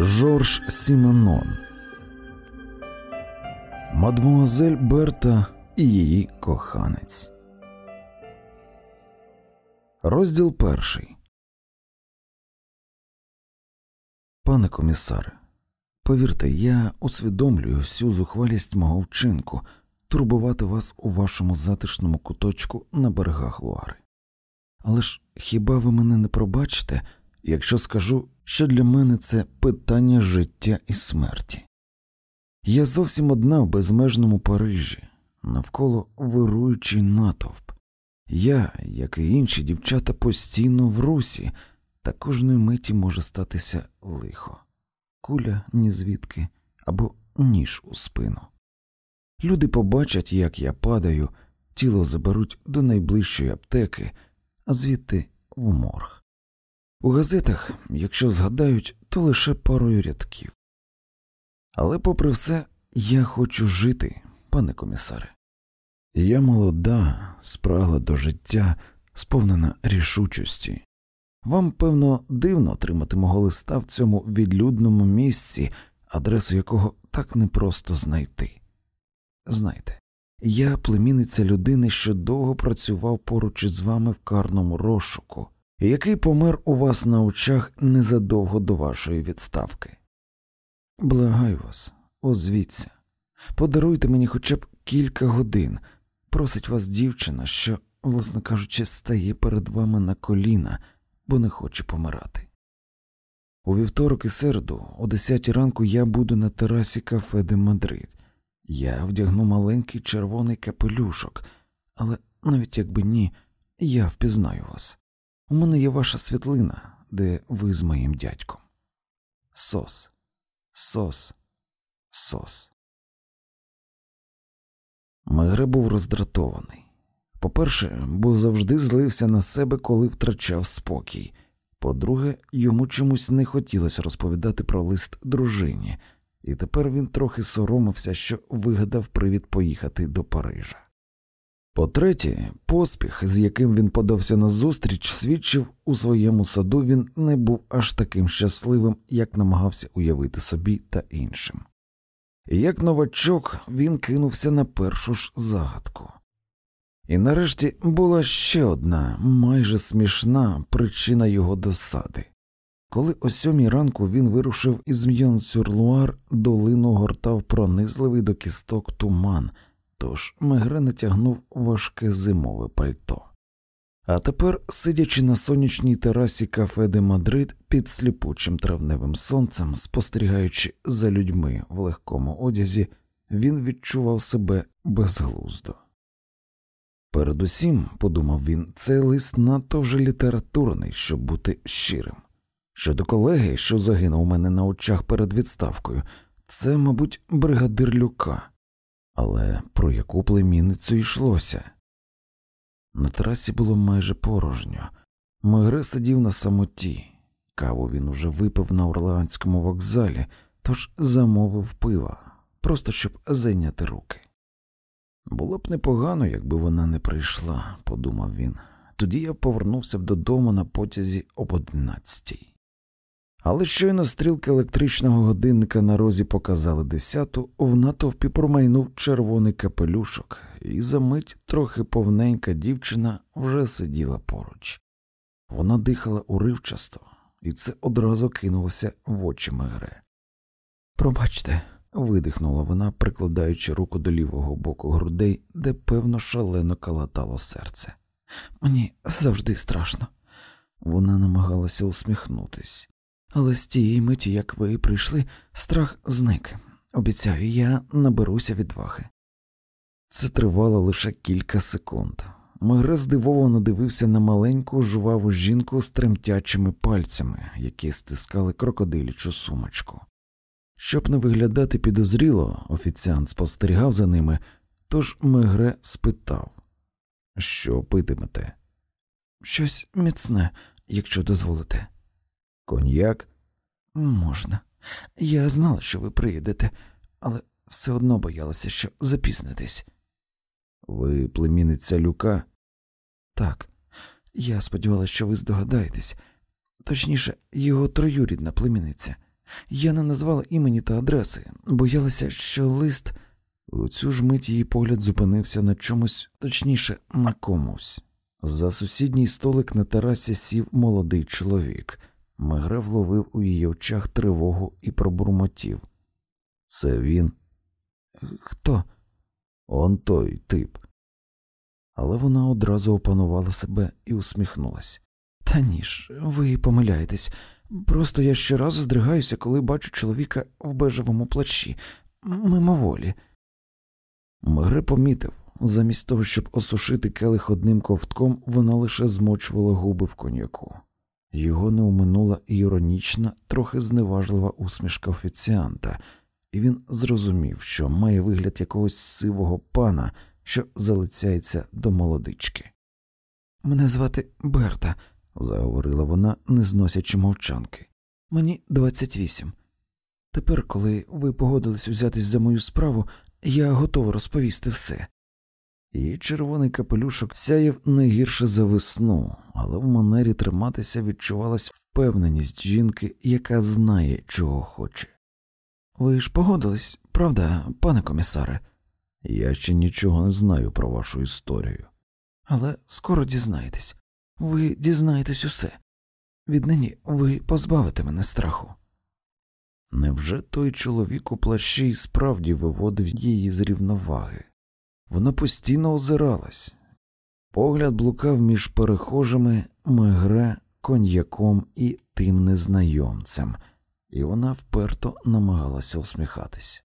Жорж Сіменон, Мадмуазель Берта і її коханець. Розділ перший. Пане комісаре, повірте, я усвідомлюю всю зухвалість мого вчинку турбувати вас у вашому затишному куточку на берегах Луари. Але ж хіба ви мене не пробачите, якщо скажу, що для мене це питання життя і смерті? Я зовсім одна в безмежному Парижі, навколо вируючий натовп. Я, як і інші дівчата, постійно в русі, та кожної миті може статися лихо, куля ні звідки або ніж у спину. Люди побачать, як я падаю, тіло заберуть до найближчої аптеки, а звідти в морг. У газетах, якщо згадають, то лише парою рядків. Але, попри все, я хочу жити, пане комісаре. Я молода, спрагла до життя, сповнена рішучості. Вам, певно, дивно отримати мого листа в цьому відлюдному місці, адресу якого так непросто знайти. Знайте, я племінниця людини, що довго працював поруч із вами в карному розшуку, який помер у вас на очах незадовго до вашої відставки. Благаю вас, озвіться, подаруйте мені хоча б кілька годин, просить вас дівчина, що, власне кажучи, стає перед вами на коліна, бо не хоче помирати. У вівторок і середу, о десятій ранку, я буду на терасі кафе де Мадрид. Я вдягну маленький червоний капелюшок, але навіть якби ні, я впізнаю вас. У мене є ваша світлина, де ви з моїм дядьком. Сос, сос, сос. Мегре був роздратований. По-перше, бо завжди злився на себе, коли втрачав спокій. По-друге, йому чомусь не хотілося розповідати про лист дружині, і тепер він трохи соромився, що вигадав привід поїхати до Парижа. По-третє, поспіх, з яким він подався на зустріч, свідчив у своєму саду він не був аж таким щасливим, як намагався уявити собі та іншим. Як новачок він кинувся на першу ж загадку. І нарешті була ще одна майже смішна причина його досади. Коли о сьомій ранку він вирушив із м'ян сюр долину гортав пронизливий до кісток туман, тож Мегре натягнув важке зимове пальто. А тепер, сидячи на сонячній терасі кафе де Мадрид під сліпучим травневим сонцем, спостерігаючи за людьми в легкому одязі, він відчував себе безглуздо. Передусім, подумав він, цей лист надто вже літературний, щоб бути щирим. Щодо колеги, що загинув у мене на очах перед відставкою, це, мабуть, бригадир Люка, але про яку племінницю йшлося? На терасі було майже порожньо. Мегре сидів на самоті, каву він уже випив на Орлеанському вокзалі, тож замовив пива, просто щоб зайняти руки. Було б непогано, якби вона не прийшла, подумав він. Тоді я повернувся б додому на потязі об одинадцятій. Але щойно стрілки електричного годинника на розі показали десяту, в натовпі промайнув червоний капелюшок, і за мить трохи повненька дівчина вже сиділа поруч. Вона дихала уривчасто, і це одразу кинулося в очі Мегре. Пробачте, видихнула вона, прикладаючи руку до лівого боку грудей, де певно шалено калатало серце. Мені завжди страшно. Вона намагалася усміхнутись. Але з тієї миті, як ви прийшли, страх зник. Обіцяю, я наберуся відваги. Це тривало лише кілька секунд. Мегре здивовано дивився на маленьку жваву жінку з тремтячими пальцями, які стискали крокодилічу сумочку. Щоб не виглядати підозріло, офіціант спостерігав за ними, тож Мегре спитав Що питимете? Щось міцне, якщо дозволите. Коньяк? Можна. Я знала, що ви приїдете, але все одно боялася, що запізнитесь. Ви племінниця Люка? Так. Я сподівалася, що ви здогадаєтесь, точніше, його троюрідна племінниця. Я не назвала імені та адреси, боялася, що лист. У цю ж мить її погляд зупинився на чомусь, точніше, на комусь. За сусідній столик на терасі сів молодий чоловік. Мегре вловив у її очах тривогу і пробурмотів. Це він? Хто? Он той тип. Але вона одразу опанувала себе і усміхнулась. Та ні ж, ви помиляєтесь. Просто я щоразу здригаюся, коли бачу чоловіка в бежевому плащі, мимоволі. Мегре помітив, замість того, щоб осушити келих одним ковтком, вона лише змочувала губи в коньяку. Його не уминула іронічна, трохи зневажлива усмішка офіціанта, і він зрозумів, що має вигляд якогось сивого пана, що залицяється до молодички. Мене звати Берта, заговорила вона, не зносячи мовчанки. Мені 28. Тепер, коли ви погодились взятись за мою справу, я готова розповісти все. Її червоний капелюшок сяяв не гірше за весну, але в манері триматися відчувалась впевненість жінки, яка знає, чого хоче. Ви ж погодились, правда, пане комісаре? Я ще нічого не знаю про вашу історію. Але скоро дізнаєтесь. Ви дізнаєтесь усе. Віднині ви позбавите мене страху. Невже той чоловік у плащі справді виводив її з рівноваги? Вона постійно озиралась, погляд блукав між перехожими мегре, коньяком і тим незнайомцем, і вона вперто намагалася усміхатись.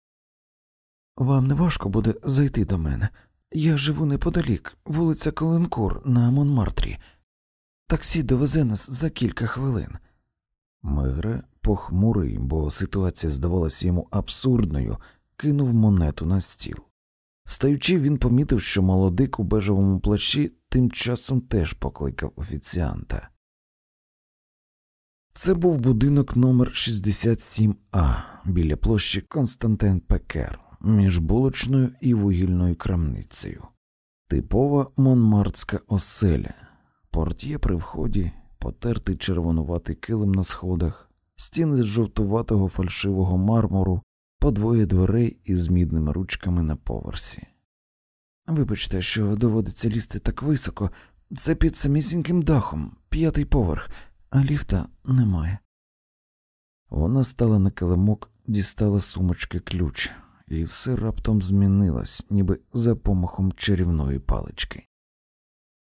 Вам не важко буде зайти до мене. Я живу неподалік, вулиця Коленкур на Монмартрі. Таксі довезе нас за кілька хвилин. Мегре, похмурий, бо ситуація здавалася йому абсурдною, кинув монету на стіл. Встаючи, він помітив, що молодик у бежевому плащі тим часом теж покликав офіціанта. Це був будинок номер 67А біля площі Константин Пекер між булочною і вугільною крамницею, типова монмартська оселя, портє при вході, потертий червонуватий килим на сходах, стіни з жовтуватого фальшивого мармуру, по двоє дверей із мідними ручками на поверсі. Вибачте, що доводиться лізти так високо, це під самісіньким дахом, п'ятий поверх, а ліфта немає. Вона стала на килимок, дістала сумочки ключ, і все раптом змінилось, ніби за помахом чарівної палички.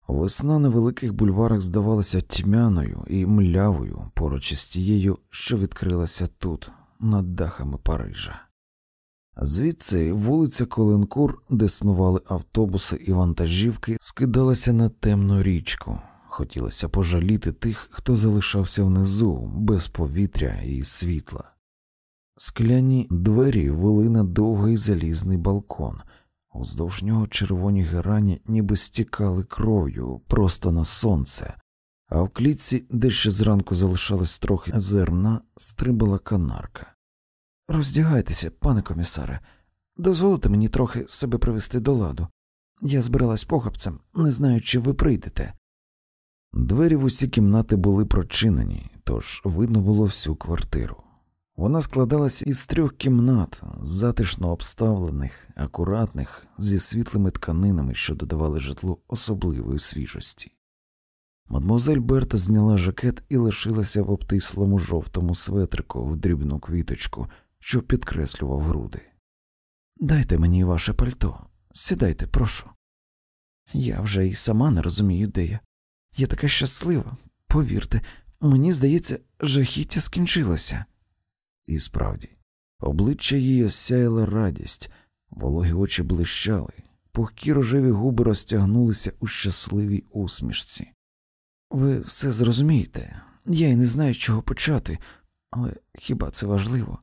Весна на великих бульварах здавалася тьмяною і млявою поруч із тією, що відкрилася тут, над дахами Парижа. Звідси вулиця Коленкур, де снували автобуси і вантажівки, скидалася на темну річку. Хотілося пожаліти тих, хто залишався внизу, без повітря і світла. Скляні двері вели на довгий залізний балкон, уздовж нього червоні герані ніби стікали кров'ю просто на сонце, а в клітці, де ще зранку залишалось трохи зерна, стрибала канарка. Роздягайтеся, пане комісаре, дозволите мені трохи себе привести до ладу. Я збиралась похапцем, не знаю, чи ви прийдете. Двері в усі кімнати були прочинені, тож видно було всю квартиру. Вона складалась із трьох кімнат, затишно обставлених, акуратних, зі світлими тканинами, що додавали житлу особливої свіжості. Мадмозель Берта зняла жакет і лишилася в обтислому жовтому светрику в дрібну квіточку, що підкреслював груди. Дайте мені ваше пальто, сідайте, прошу. Я вже і сама не розумію, де я. Я така щаслива, повірте, мені здається, жахіття скінчилося. І справді, обличчя її осяяла радість, вологі очі блищали, пухкі рожеві губи розтягнулися у щасливій усмішці. Ви все зрозумієте, я й не знаю, з чого почати, але хіба це важливо?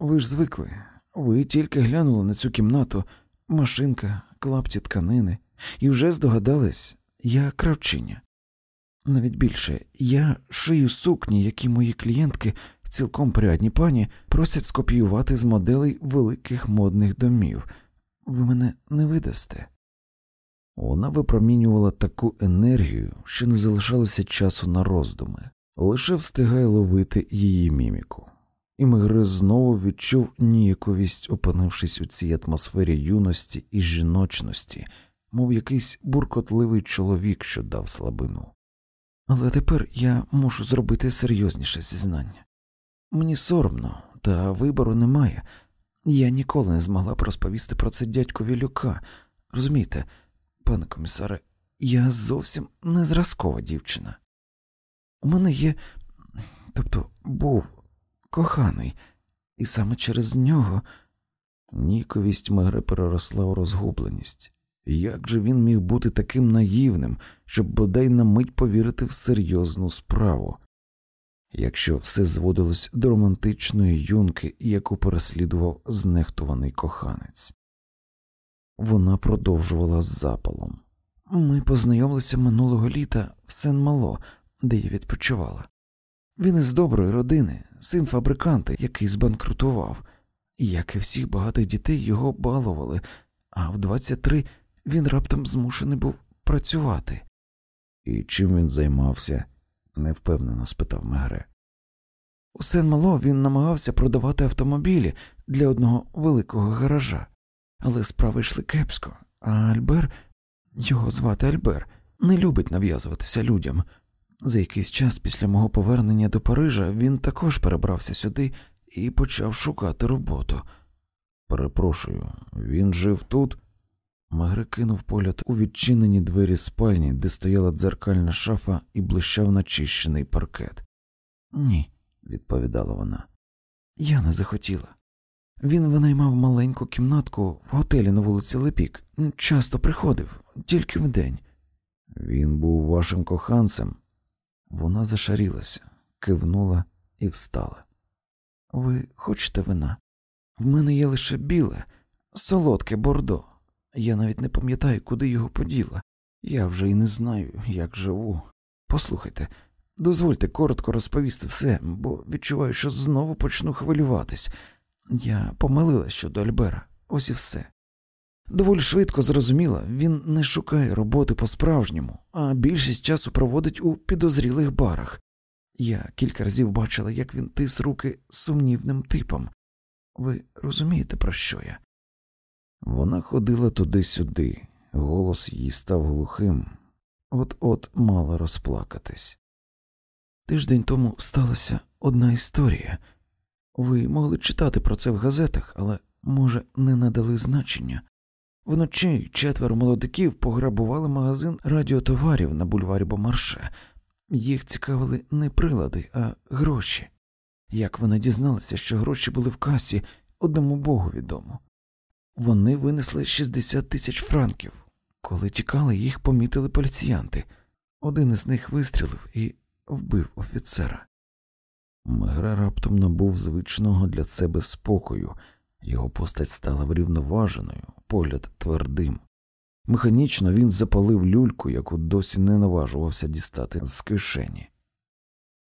Ви ж звикли, ви тільки глянули на цю кімнату, машинка, клапті тканини, і вже здогадались, я кравчиня. Навіть більше, я шию сукні, які мої клієнтки, цілком порядні пані, просять скопіювати з моделей великих модних домів. Ви мене не видасте. Вона випромінювала таку енергію, що не залишалося часу на роздуми, лише встигає ловити її міміку і Мегре знову відчув ніяковість, опинившись у цій атмосфері юності і жіночності, мов якийсь буркотливий чоловік, що дав слабину. Але тепер я мушу зробити серйозніше зізнання. Мені соромно, та вибору немає. Я ніколи не змогла б розповісти про це дядькові Люка. Розумієте, пане комісаре, я зовсім не зразкова дівчина. У мене є, тобто був коханий, і саме через нього ніковість Мегре переросла у розгубленість. Як же він міг бути таким наївним, щоб бодай на мить повірити в серйозну справу? Якщо все зводилось до романтичної юнки, яку переслідував знехтуваний коханець, вона продовжувала з запалом. Ми познайомилися минулого літа в Сен Мало, де я відпочивала. Він із доброї родини, син фабриканта, який збанкрутував, і як і всіх багатих дітей його балували, а в 23 він раптом змушений був працювати. І чим він займався? невпевнено спитав Мегре. У Сен Мало він намагався продавати автомобілі для одного великого гаража, але справи йшли кепсько, а Альбер, його звати Альбер, не любить нав'язуватися людям. За якийсь час після мого повернення до Парижа він також перебрався сюди і почав шукати роботу. Перепрошую, він жив тут. Магре кинув погляд у відчинені двері спальні, де стояла дзеркальна шафа і блищав начищений паркет. Ні, відповідала вона. Я не захотіла. Він винаймав маленьку кімнатку в готелі на вулиці Лепік. Часто приходив, тільки вдень. Він був вашим коханцем. Вона зашарілася, кивнула і встала. Ви хочете вина? В мене є лише біле, солодке бордо. Я навіть не пам'ятаю, куди його поділа. Я вже й не знаю, як живу. Послухайте, дозвольте коротко розповісти все, бо відчуваю, що знову почну хвилюватись. Я помилилась щодо Альбера, ось і все. Доволі швидко зрозуміла, він не шукає роботи по-справжньому, а більшість часу проводить у підозрілих барах. Я кілька разів бачила, як він тис руки сумнівним типом. Ви розумієте, про що я? Вона ходила туди-сюди, голос її став глухим, от от мала розплакатись. Тиждень тому сталася одна історія. Ви могли читати про це в газетах, але, може, не надали значення. Вночі четверо молодиків пограбували магазин радіотоварів на бульварі Бомарше. Їх цікавили не прилади, а гроші. Як вони дізналися, що гроші були в касі, одному богу відомо. Вони винесли 60 тисяч франків. Коли тікали, їх помітили поліціянти. Один із них вистрілив і вбив офіцера. Мегре раптом набув звичного для себе спокою, його постать стала врівноваженою, погляд твердим. Механічно він запалив люльку, яку досі не наважувався дістати з кишені.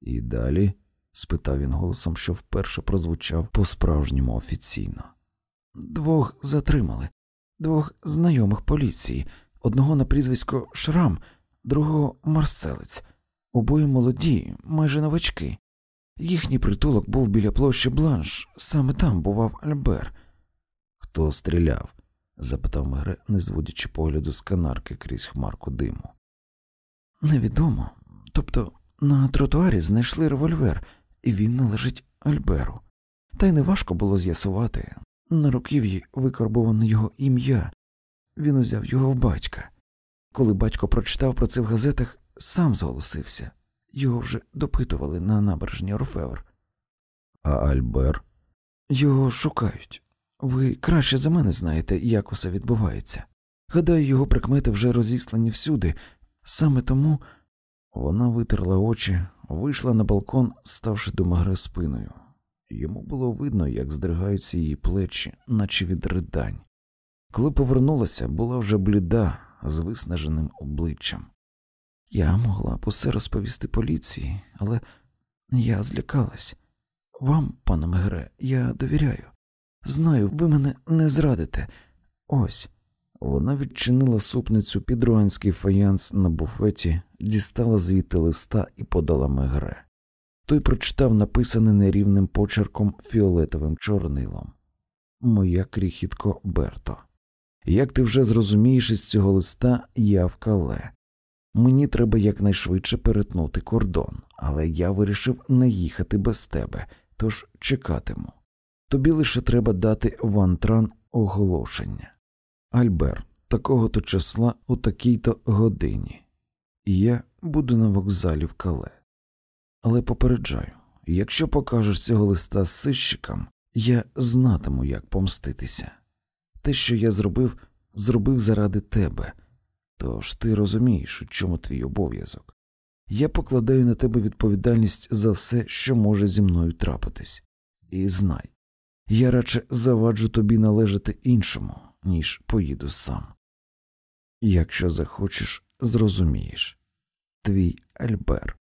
І далі? спитав він голосом, що вперше прозвучав по справжньому офіційно. Двох затримали, двох знайомих поліції, одного на прізвисько Шрам, другого Марселець, обоє молоді, майже новачки. Їхній притулок був біля площі Бланш, саме там бував Альбер. Хто стріляв? Запитав Мегре, не зводячи погляду з канарки крізь хмарку диму. Невідомо. Тобто на тротуарі знайшли револьвер, і він належить Альберу. Та й неважко було з'ясувати. На руків'ї викарбоване його ім'я, він узяв його в батька. Коли батько прочитав про це в газетах, сам зголосився. Його вже допитували на набережні Орфевр. А Альбер? Його шукають. Ви краще за мене знаєте, як усе відбувається. Гадаю, його прикмети вже розіслані всюди, саме тому вона витерла очі, вийшла на балкон, ставши до Магре спиною. Йому було видно, як здригаються її плечі, наче від ридань. Коли повернулася, була вже бліда, з виснаженим обличчям. Я могла б усе розповісти поліції, але я злякалась. Вам, пане Мегре, я довіряю. Знаю, ви мене не зрадите. Ось. Вона відчинила супницю під руанський фаянс на буфеті, дістала звідти листа і подала Мегре. Той прочитав написане нерівним почерком фіолетовим чорнилом Моя кріхітко Берто. Як ти вже зрозумієш із цього листа, я в кале. Мені треба якнайшвидше перетнути кордон, але я вирішив не їхати без тебе, тож чекатиму. Тобі лише треба дати вантран оголошення. Альбер, такого то числа у такій то годині, і я буду на вокзалі в кале. Але попереджаю якщо покажеш цього листа сищикам, я знатиму, як помститися. Те, що я зробив, зробив заради тебе, тож ти розумієш, у чому твій обов'язок. Я покладаю на тебе відповідальність за все, що може зі мною трапитись, і знай, я радше заваджу тобі належати іншому, ніж поїду сам. Якщо захочеш, зрозумієш твій Альбер.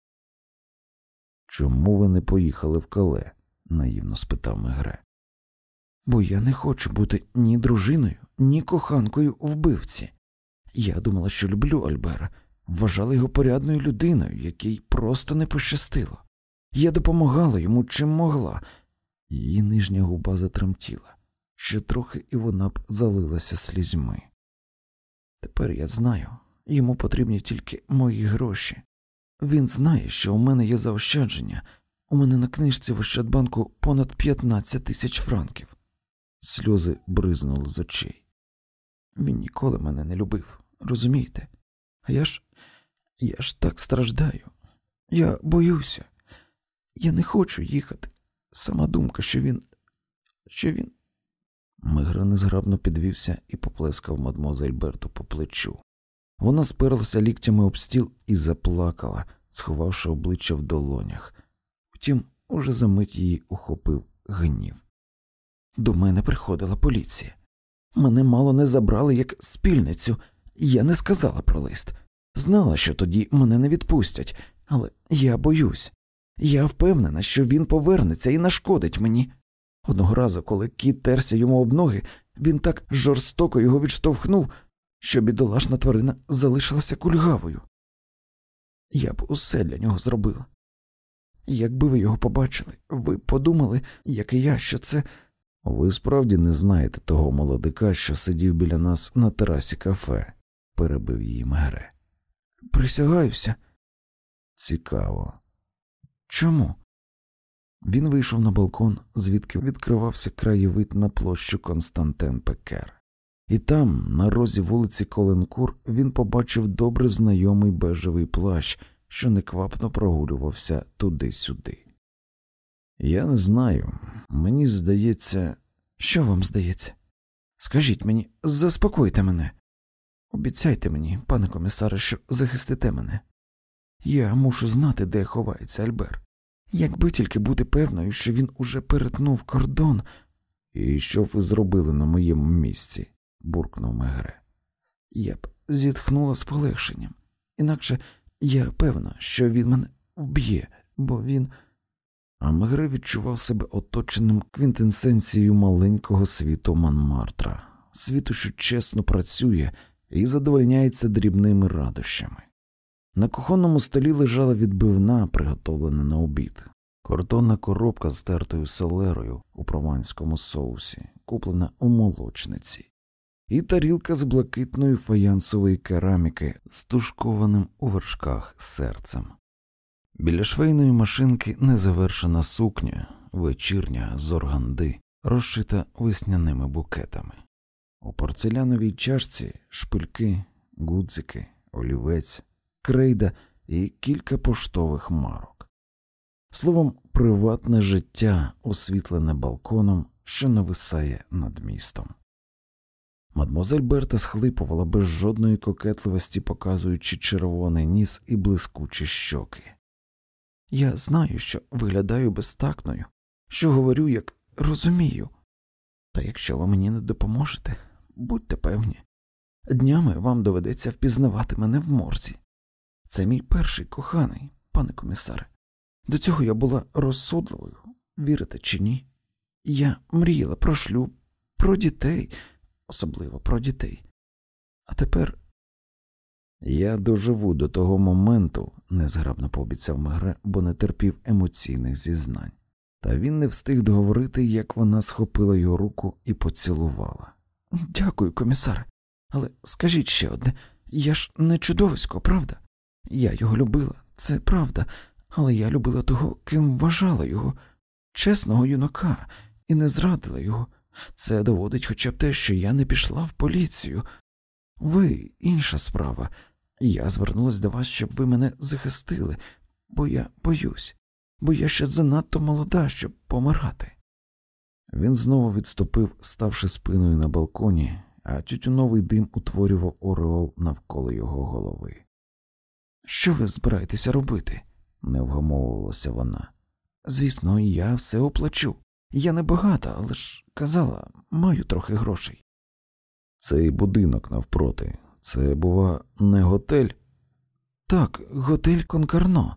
Чому ви не поїхали в кале? наївно спитав Мегре. Бо я не хочу бути ні дружиною, ні коханкою вбивці. Я думала, що люблю Альбера, вважала його порядною людиною, якій просто не пощастило. Я допомагала йому чим могла, її нижня губа затремтіла, ще трохи і вона б залилася слізьми. Тепер я знаю, йому потрібні тільки мої гроші. Він знає, що у мене є заощадження, у мене на книжці в Ощадбанку понад 15 тисяч франків. Сльози бризнули з очей. Він ніколи мене не любив, розумієте? А я ж я ж так страждаю. Я боюся, я не хочу їхати. Сама думка, що він. що він. Мигра незграбно підвівся і поплескав мадмозель Берту по плечу. Вона сперлася ліктями об стіл і заплакала, сховавши обличчя в долонях. Втім, уже за мить її ухопив гнів. До мене приходила поліція. Мене мало не забрали як спільницю, я не сказала про лист. Знала, що тоді мене не відпустять, але я боюсь. Я впевнена, що він повернеться і нашкодить мені. Одного разу, коли кіт терся йому об ноги, він так жорстоко його відштовхнув, що бідолашна тварина залишилася кульгавою. Я б усе для нього зробила. Якби ви його побачили, ви подумали, як і я, що це. Ви справді не знаєте того молодика, що сидів біля нас на терасі кафе, перебив її Мегре. Присягаюся. Цікаво. Чому? Він вийшов на балкон, звідки відкривався краєвид на площу Константин Пекер, і там, на розі вулиці Коленкур, він побачив добре знайомий бежевий плащ, що неквапно прогулювався туди-сюди. Я не знаю, мені здається, що вам здається? Скажіть мені, заспокойте мене. Обіцяйте мені, пане комісаре, що захистите мене. Я мушу знати, де ховається Альбер. Якби тільки бути певною, що він уже перетнув кордон. І що ви зробили на моєму місці? буркнув Мегре. Я б зітхнула з полегшенням, інакше я певна, що він мене вб'є, бо він. А Мегре відчував себе оточеним квінтенсенцією маленького світу Манмартра, світу, що чесно працює і задовольняється дрібними радощами. На кухонному столі лежала відбивна, приготовлена на обід, картонна коробка з тертою селерою у прованському соусі, куплена у молочниці, і тарілка з блакитної фаянсової кераміки з тушкованим у вершках серцем. Біля швейної машинки незавершена сукня, вечірня з органди, розшита весняними букетами. У порцеляновій чашці шпильки, гудзики, олівець крейда і кілька поштових марок. Словом, приватне життя, освітлене балконом, що нависає над містом. Мадмозель Берта схлипувала без жодної кокетливості, показуючи червоний ніс і блискучі щоки. Я знаю, що виглядаю безтакною, що говорю, як розумію, та якщо ви мені не допоможете, будьте певні, днями вам доведеться впізнавати мене в морзі. Це мій перший коханий, пане комісаре. До цього я була розсудливою, вірите чи ні? Я мріяла про шлюб, про дітей, особливо про дітей. А тепер Я доживу до того моменту, незграбно пообіцяв Мегре, бо не терпів емоційних зізнань. Та він не встиг договорити, як вона схопила його руку і поцілувала. Дякую, комісаре, але скажіть ще одне я ж не чудовисько, правда? Я його любила, це правда, але я любила того, ким вважала його, чесного юнака, і не зрадила його. Це доводить хоча б те, що я не пішла в поліцію. Ви інша справа. Я звернулась до вас, щоб ви мене захистили, бо я боюсь, бо я ще занадто молода, щоб помирати. Він знову відступив, ставши спиною на балконі, а тютюновий дим утворював ореол навколо його голови. Що ви збираєтеся робити? не вгамовувалася вона. Звісно, я все оплачу. Я не багата, але ж казала, маю трохи грошей. Цей будинок навпроти, це, бува, не готель? Так, готель Конкарно.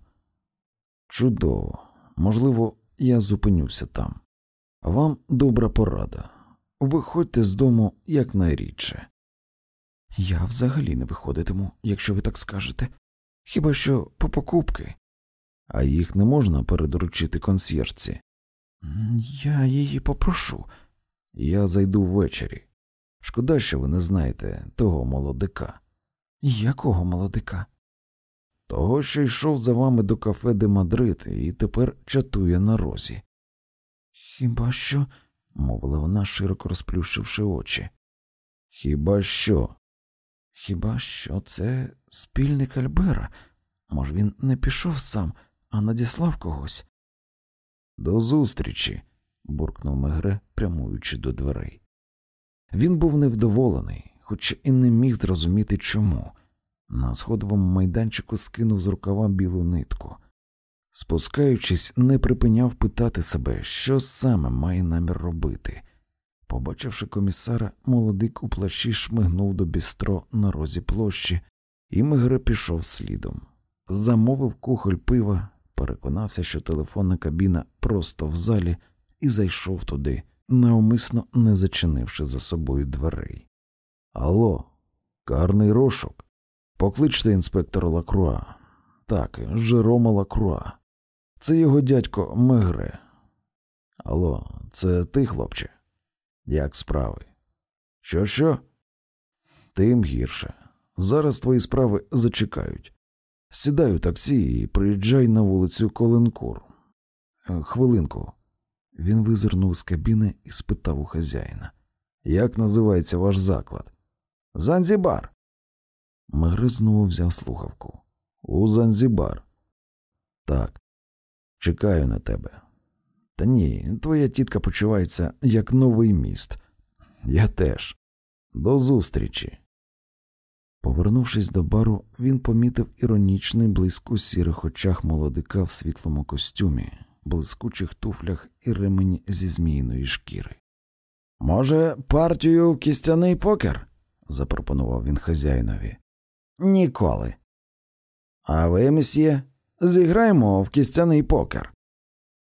Чудово. Можливо, я зупинюся там. Вам добра порада. Виходьте з дому якнайрідше. Я взагалі не виходитиму, якщо ви так скажете. Хіба що по покупки, а їх не можна передоручити консьєржці. Я її попрошу. Я зайду ввечері. Шкода, що ви не знаєте того молодика. Якого молодика? Того, що йшов за вами до кафе де Мадрид і тепер чатує на розі. Хіба що, мовила вона, широко розплющивши очі. Хіба що? Хіба що це спільник Альбера? Може, він не пішов сам, а надіслав когось? До зустрічі, буркнув Мегре, прямуючи до дверей. Він був невдоволений, хоч і не міг зрозуміти чому. На сходовому майданчику скинув з рукава білу нитку. Спускаючись, не припиняв питати себе, що саме має намір робити. Побачивши комісара, молодик у плащі шмигнув до бістро на розі площі, і Мегре пішов слідом. Замовив кухоль пива, переконався, що телефонна кабіна просто в залі, і зайшов туди, неумисно не зачинивши за собою дверей. Алло, карний рошок. Покличте інспектора Лакруа. Так, Жерома Лакруа. Це його дядько Мегре. Алло, це ти, хлопче? Як справи? Що, що? Тим гірше. Зараз твої справи зачекають. Сідай у таксі і приїжджай на вулицю Коленкур. Е, хвилинку. Він визирнув з кабіни і спитав у хазяїна. Як називається ваш заклад? Занзібар. Мегре знову взяв слухавку. У Занзібар. Так, чекаю на тебе. Та ні, твоя тітка почувається як новий міст. Я теж. До зустрічі. Повернувшись до бару, він помітив іронічний блиск у сірих очах молодика в світлому костюмі, блискучих туфлях і ремені зі зміїної шкіри. Може, партію кістяний покер? запропонував він хазяїнові. Ніколи. А ви, месьє, зіграємо в кістяний покер.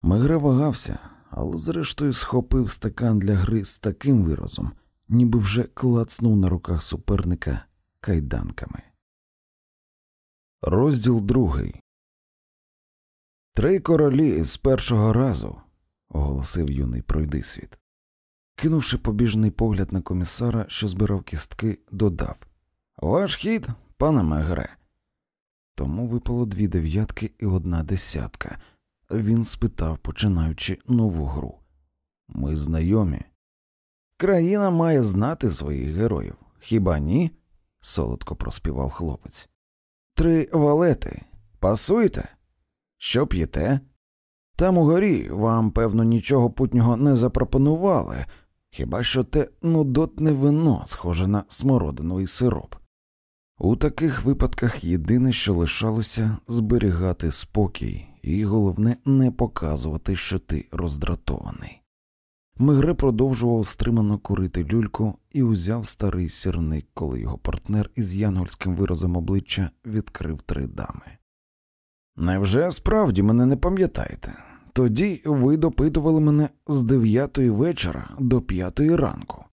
Мегре вагався, але зрештою схопив стакан для гри з таким виразом, ніби вже клацнув на руках суперника кайданками. Розділ другий. Три королі з першого разу, оголосив юний пройдисвіт. Кинувши побіжний погляд на комісара, що збирав кістки, додав Ваш хід, пане Мегре. Тому випало дві дев'ятки і одна десятка. Він спитав, починаючи нову гру. Ми знайомі. Країна має знати своїх героїв. Хіба ні? солодко проспівав хлопець. Три валети. Пасуйте? Що п'єте? Там угорі вам, певно, нічого путнього не запропонували, хіба що те нудотне вино, схоже на смородиновий сироп. У таких випадках єдине, що лишалося, зберігати спокій, і головне не показувати, що ти роздратований. Мегре продовжував стримано курити люльку і узяв старий сірник, коли його партнер із янгольським виразом обличчя відкрив три дами. Невже справді мене не пам'ятаєте? Тоді ви допитували мене з дев'ятої вечора до п'ятої ранку.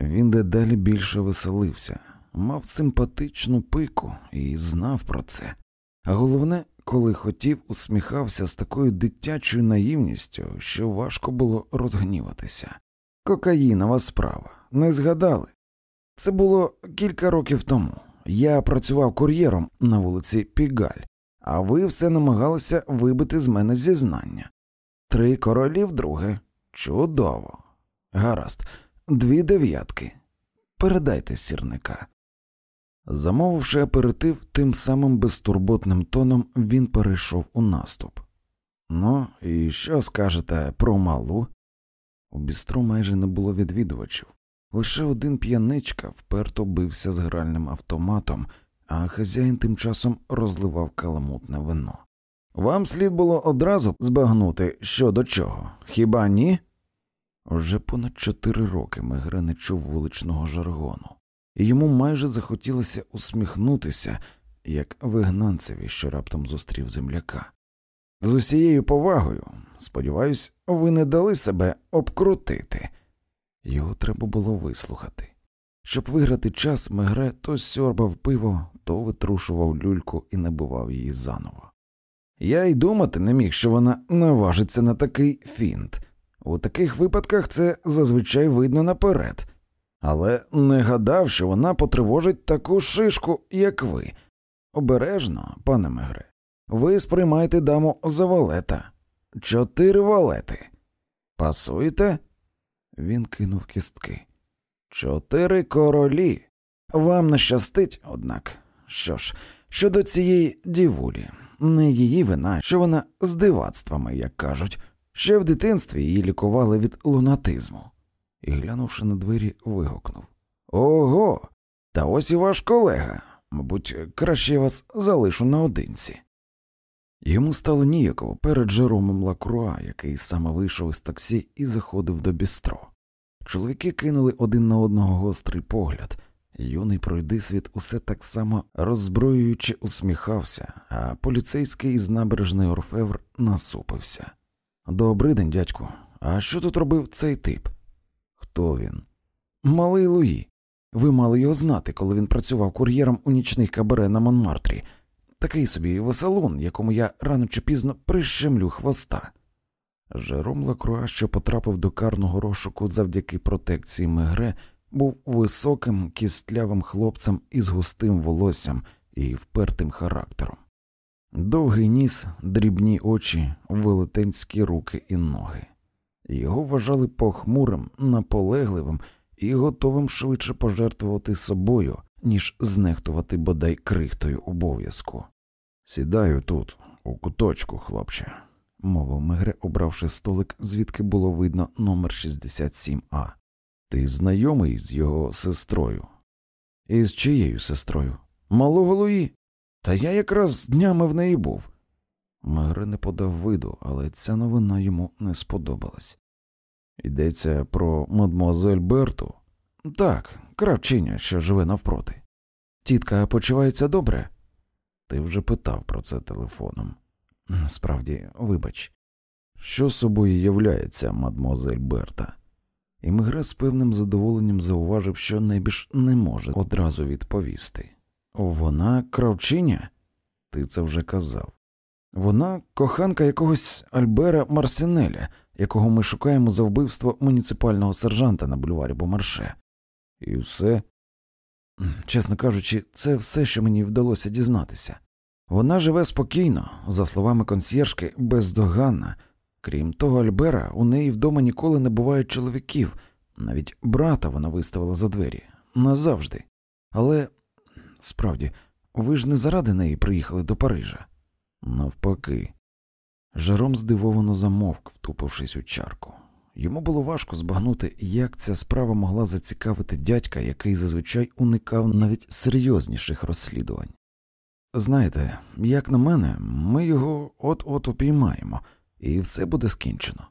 Він дедалі більше веселився, мав симпатичну пику і знав про це. А головне, коли хотів, усміхався з такою дитячою наївністю, що важко було розгніватися. Кокаїнова справа, не згадали. Це було кілька років тому. Я працював кур'єром на вулиці Пігаль, а ви все намагалися вибити з мене зізнання. Три королі вдруге. Чудово. Гаразд, дві дев'ятки. Передайте сірника. Замовивши аперитив, тим самим безтурботним тоном він перейшов у наступ. Ну, і що скажете про малу? У бістро майже не було відвідувачів. Лише один п'яничка вперто бився з гральним автоматом, а хазяїн тим часом розливав каламутне вино. Вам слід було одразу збагнути, що до чого, хіба ні? Вже понад чотири роки Мегре не чув вуличного жаргону, і йому майже захотілося усміхнутися, як вигнанцеві, що раптом зустрів земляка. З усією повагою, сподіваюсь, ви не дали себе обкрутити. Його треба було вислухати. Щоб виграти час, Мегре то сьорбав пиво, то витрушував люльку і набивав її заново. Я й думати не міг, що вона наважиться на такий фінт. У таких випадках це зазвичай видно наперед, але не гадав, що вона потривожить таку шишку, як ви. Обережно, пане Мегре, ви сприймаєте даму за валета. Чотири валети. Пасуєте? Він кинув кістки. Чотири королі. Вам не щастить, однак. Що ж, щодо цієї дівулі, не її вина, що вона з дивацтвами, як кажуть, ще в дитинстві її лікували від лунатизму. І, глянувши на двері, вигукнув Ого, та ось і ваш колега. Мабуть, краще вас залишу наодинці. Йому стало ніяково перед Жеромом Лакруа, який саме вийшов із таксі і заходив до бістро. Чоловіки кинули один на одного гострий погляд. Юний пройдисвіт усе так само роззброюючи усміхався, а поліцейський із набережний Орфевр насупився. Добрий день, дядьку. А що тут робив цей тип? Хто він? Малий Луї. Ви мали його знати, коли він працював кур'єром у нічних кабаре на Монмартрі. Такий собі веселун, якому я рано чи пізно прищемлю хвоста. Жером Лакруа, що потрапив до карного розшуку завдяки протекції Мегре, був високим, кістлявим хлопцем із густим волоссям і впертим характером. Довгий ніс, дрібні очі, велетенські руки і ноги. Його вважали похмурим, наполегливим і готовим швидше пожертвувати собою, ніж знехтувати бодай крихтою обов'язку. Сідаю тут, у куточку, хлопче, мовив Мегре, обравши столик, звідки було видно номер 67А. Ти знайомий з його сестрою? І з чиєю сестрою? Малого Луї? Та я якраз днями в неї був. Мегре не подав виду, але ця новина йому не сподобалась. Йдеться про мадмуазель Берту? Так, кравчиня, що живе навпроти. Тітка почувається добре? Ти вже питав про це телефоном. Справді, вибач, що собою являється мадмуазель Берта? І Мегре з певним задоволенням зауважив, що небіж не може одразу відповісти. Вона кравчиня? Ти це вже казав. Вона коханка якогось Альбера Марсінеля, якого ми шукаємо за вбивство муніципального сержанта на бульварі Бомарше. І все, чесно кажучи, це все, що мені вдалося дізнатися. Вона живе спокійно, за словами консьєршки, бездоганна. Крім того, Альбера, у неї вдома ніколи не буває чоловіків, навіть брата вона виставила за двері назавжди. Але справді, ви ж не заради неї приїхали до Парижа. Навпаки. Жером здивовано замовк, втупившись у чарку. Йому було важко збагнути, як ця справа могла зацікавити дядька, який зазвичай уникав навіть серйозніших розслідувань. Знаєте, як на мене, ми його от-от упіймаємо, і все буде скінчено.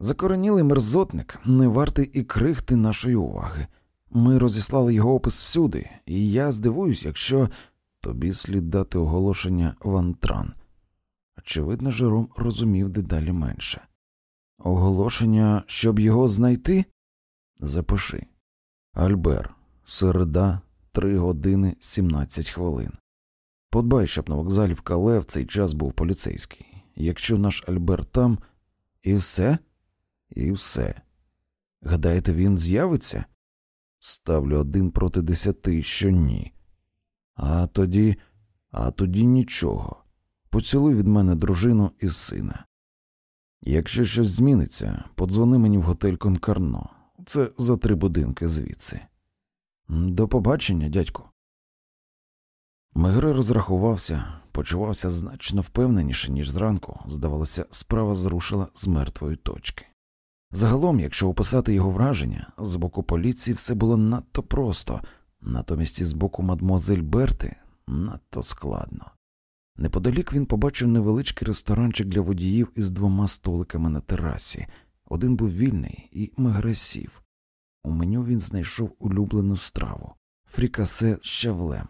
Закоренілий мерзотник не вартий і крихти нашої уваги. Ми розіслали його опис всюди, і я здивуюсь, якщо тобі слід дати оголошення в Антран. Очевидно, Жером розумів дедалі менше. Оголошення, щоб його знайти? Запиши Альбер, середа, три години 17 хвилин. Подбай, щоб на вокзалі в Кале в цей час був поліцейський. Якщо наш Альберт там, і все, і все. Гадаєте, він з'явиться? Ставлю один проти десяти, що ні. А тоді, а тоді нічого. Поцілуй від мене дружину і сина. Якщо щось зміниться, подзвони мені в готель Конкарно. Це за три будинки звідси. До побачення, дядьку. Мегре розрахувався, почувався значно впевненіше, ніж зранку, здавалося, справа зрушила з мертвої точки. Загалом, якщо описати його враження, з боку поліції все було надто просто, натомість із боку мадмуазель Берти надто складно. Неподалік він побачив невеличкий ресторанчик для водіїв із двома столиками на терасі. Один був вільний і Мегре сів. У меню він знайшов улюблену страву фрікасе з щавлем.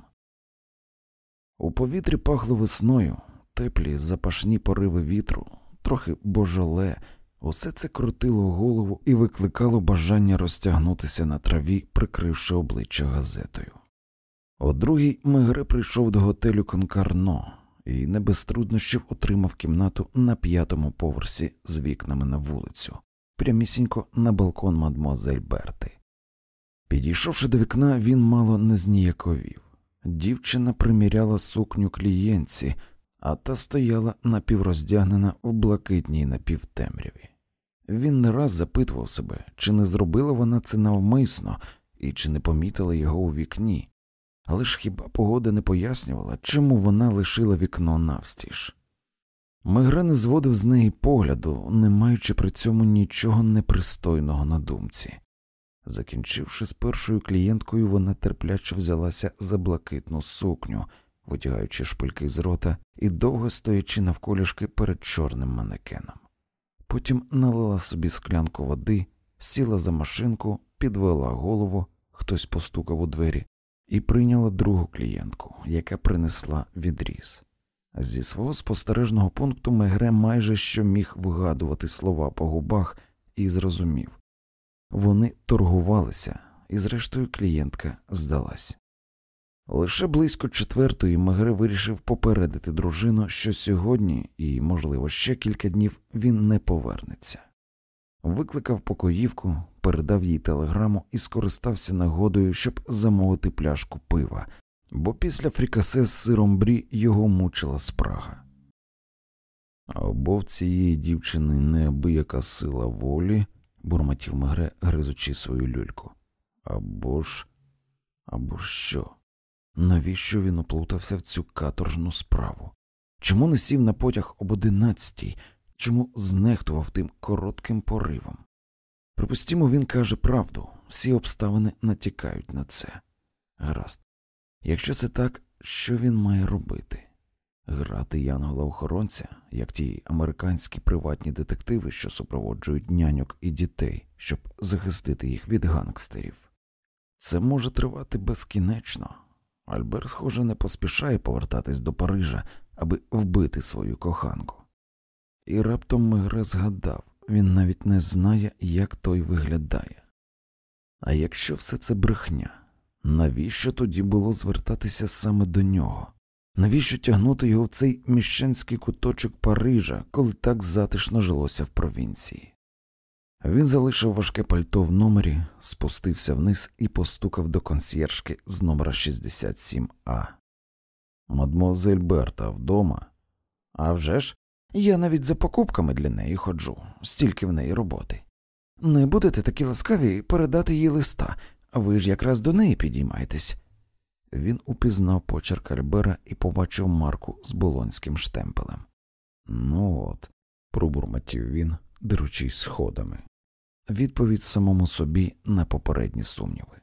У повітрі пахло весною, теплі запашні пориви вітру, трохи божоле, усе це крутило голову і викликало бажання розтягнутися на траві, прикривши обличчя газетою. О другій Мегре прийшов до готелю Конкарно і не без труднощів отримав кімнату на п'ятому поверсі з вікнами на вулицю, прямісінько на балкон мадмуазель Берти. Підійшовши до вікна, він мало не зніяковів. Дівчина приміряла сукню клієнтці, а та стояла напівроздягнена в блакитній напівтемряві. Він не раз запитував себе, чи не зробила вона це навмисно і чи не помітила його у вікні, але ж хіба погода не пояснювала, чому вона лишила вікно навстіж. Мегре не зводив з неї погляду, не маючи при цьому нічого непристойного на думці. Закінчивши з першою клієнткою, вона терпляче взялася за блакитну сукню, витягаючи шпильки з рота і довго стоячи навколішки перед чорним манекеном. Потім налила собі склянку води, сіла за машинку, підвела голову, хтось постукав у двері, і прийняла другу клієнтку, яка принесла відріз. Зі свого спостережного пункту Мегре майже що міг вигадувати слова по губах і зрозумів. Вони торгувалися, і, зрештою, клієнтка здалась. Лише близько четвертої Мегре вирішив попередити дружину, що сьогодні і, можливо, ще кілька днів він не повернеться. Викликав покоївку, передав їй телеграму і скористався нагодою, щоб замовити пляшку пива, бо після фрікасе з сиром брі його мучила спрага. Або в цієї дівчини неабияка сила волі бурмотів Мегре, гризучи свою люльку. Або ж, або що? Навіщо він оплутався в цю каторжну справу? Чому не сів на потяг об одинадцятій? Чому знехтував тим коротким поривом? Припустімо, він каже правду, всі обставини натякають на це. Гаразд. Якщо це так, що він має робити? Грати янгола охоронця, як ті американські приватні детективи, що супроводжують няньок і дітей, щоб захистити їх від гангстерів. Це може тривати безкінечно. Альбер, схоже, не поспішає повертатись до Парижа, аби вбити свою коханку. І раптом Мегре згадав він навіть не знає, як той виглядає. А якщо все це брехня, навіщо тоді було звертатися саме до нього? Навіщо тягнути його в цей міщенський куточок Парижа, коли так затишно жилося в провінції? Він залишив важке пальто в номері, спустився вниз і постукав до консьєршки з номера 67А. Мадмозель Берта вдома. «А вже ж, я навіть за покупками для неї ходжу, стільки в неї роботи. Не будете такі ласкаві передати їй листа, ви ж якраз до неї підіймаєтесь. Він упізнав почерк Альбера і побачив марку з болонським штемпелем. Ну от, пробурмотів він, деручись сходами. Відповідь самому собі на попередні сумніви.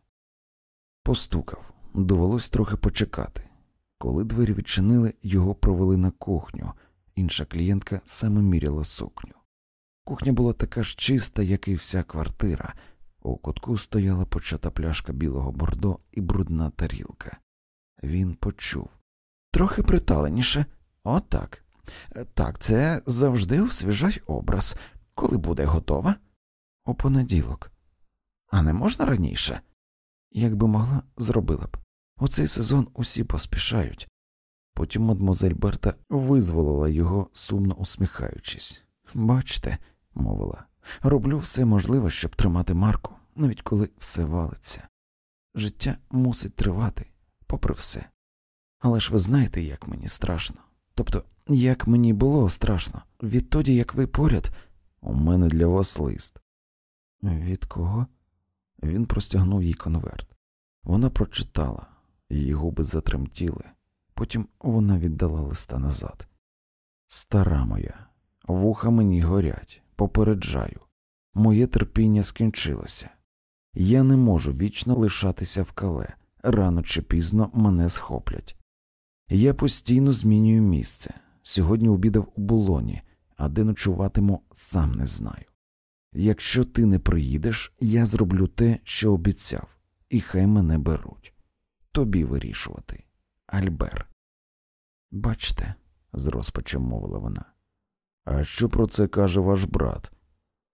Постукав, довелось трохи почекати. Коли двері відчинили, його провели на кухню, інша клієнтка саме міряла сукню. Кухня була така ж чиста, як і вся квартира, у кутку стояла почата пляшка білого бордо і брудна тарілка. Він почув трохи приталеніше. Отак. Так, це завжди освіжай образ. Коли буде готова? У понеділок. А не можна раніше? Якби могла, зробила б. У цей сезон усі поспішають. Потім мадмозель Берта визволила його, сумно усміхаючись. Бачте, мовила, роблю все можливе, щоб тримати Марку, навіть коли все валиться. Життя мусить тривати, попри все. Але ж ви знаєте, як мені страшно. Тобто, як мені було страшно, відтоді, як ви поряд, у мене для вас лист. Від кого? Він простягнув їй конверт. Вона прочитала, її губи затремтіли, потім вона віддала листа назад. Стара моя, вуха мені горять, попереджаю, моє терпіння скінчилося. Я не можу вічно лишатися в кале, рано чи пізно мене схоплять. Я постійно змінюю місце. Сьогодні обідав у булоні, а де ночуватиму, сам не знаю. Якщо ти не приїдеш, я зроблю те, що обіцяв, і хай мене беруть. Тобі вирішувати. Альбер. Бачте, з розпачем мовила вона. А що про це каже ваш брат?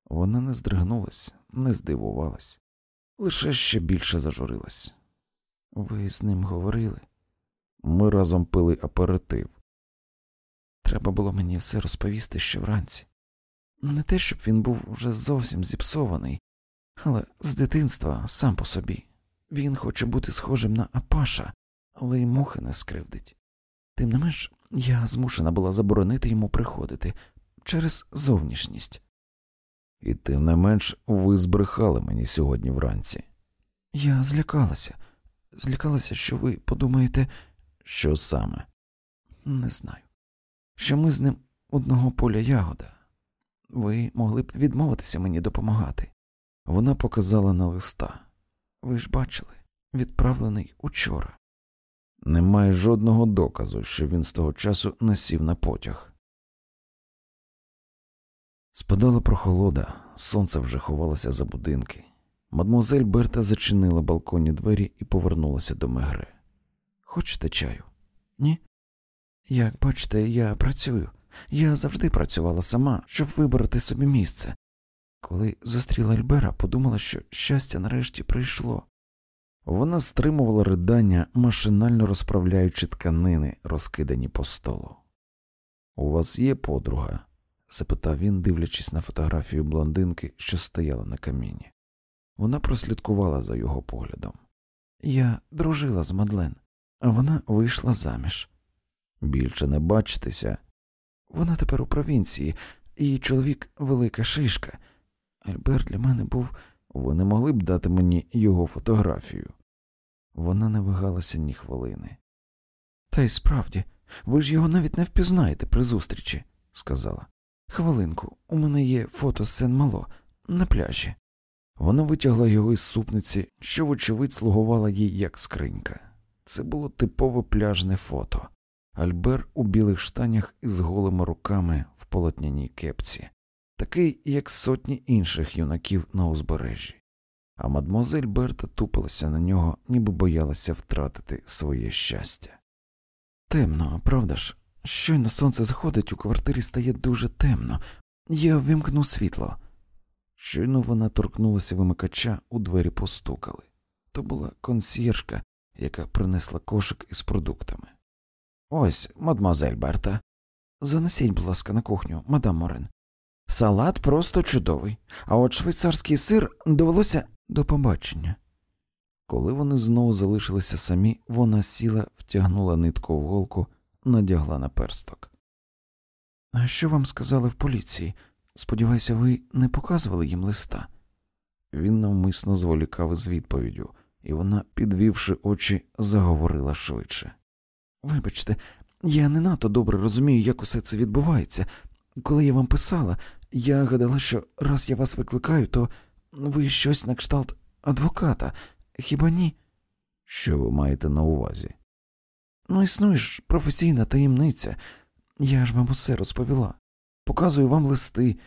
Вона не здригнулась, не здивувалась, лише ще більше зажурилась. Ви з ним говорили? Ми разом пили аперитив. Треба було мені все розповісти ще вранці. Не те, щоб він був уже зовсім зіпсований, але з дитинства сам по собі. Він хоче бути схожим на Апаша, але й мухи не скривдить. Тим не менш, я змушена була заборонити йому приходити через зовнішність. І тим не менш ви збрехали мені сьогодні вранці. Я злякалася, злякалася, що ви подумаєте, що саме? Не знаю. Що ми з ним одного поля ягода. Ви могли б відмовитися мені допомагати. Вона показала на листа. Ви ж бачили, відправлений учора. Немає жодного доказу, що він з того часу насів на потяг. Спадала прохолода, сонце вже ховалося за будинки. Мадмозель Берта зачинила балконні двері і повернулася до Мегре. Хочете чаю? Ні? Як бачите, я працюю. Я завжди працювала сама, щоб вибрати собі місце. Коли зустріла Альбера, подумала, що щастя нарешті прийшло. Вона стримувала ридання, машинально розправляючи тканини, розкидані по столу. У вас є подруга? запитав він, дивлячись на фотографію блондинки, що стояла на каміні. Вона прослідкувала за його поглядом. Я дружила з Мадлен, а вона вийшла заміж. Більше не бачитеся. Вона тепер у провінції, і чоловік велика шишка. Альбер для мене був. Ви не могли б дати мені його фотографію. Вона не вагалася ні хвилини. Та й справді, ви ж його навіть не впізнаєте при зустрічі, сказала. Хвилинку, у мене є фото з Сен Мало на пляжі. Вона витягла його із супниці, що, вочевидь, слугувала їй як скринька. Це було типове пляжне фото. Альбер у білих штанях із голими руками в полотняній кепці, такий, як сотні інших юнаків на узбережжі, а мадмозель Берта тупилася на нього, ніби боялася втратити своє щастя. Темно, правда ж? Щойно сонце заходить, у квартирі стає дуже темно, я ввімкну світло. Щойно вона торкнулася вимикача, у двері постукали. То була консьєржка, яка принесла кошик із продуктами. Ось, мадмазель Берта. Занесіть, будь ласка, на кухню, мадам Морен. Салат просто чудовий, а от швейцарський сир довелося до побачення. Коли вони знову залишилися самі, вона сіла, втягнула нитку в голку, надягла на персток. А що вам сказали в поліції? Сподіваюся, ви не показували їм листа. Він навмисно зволікав із відповіддю, і вона, підвівши очі, заговорила швидше. Вибачте, я не надто добре розумію, як усе це відбувається. Коли я вам писала, я гадала, що раз я вас викликаю, то ви щось на кшталт адвоката, хіба ні? Що ви маєте на увазі? Ну, існує ж професійна таємниця. Я ж вам усе розповіла. Показую вам листи.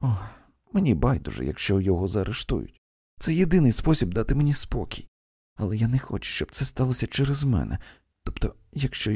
Ох, мені байдуже, якщо його заарештують. Це єдиний спосіб дати мені спокій. Але я не хочу, щоб це сталося через мене. Тобто, якщо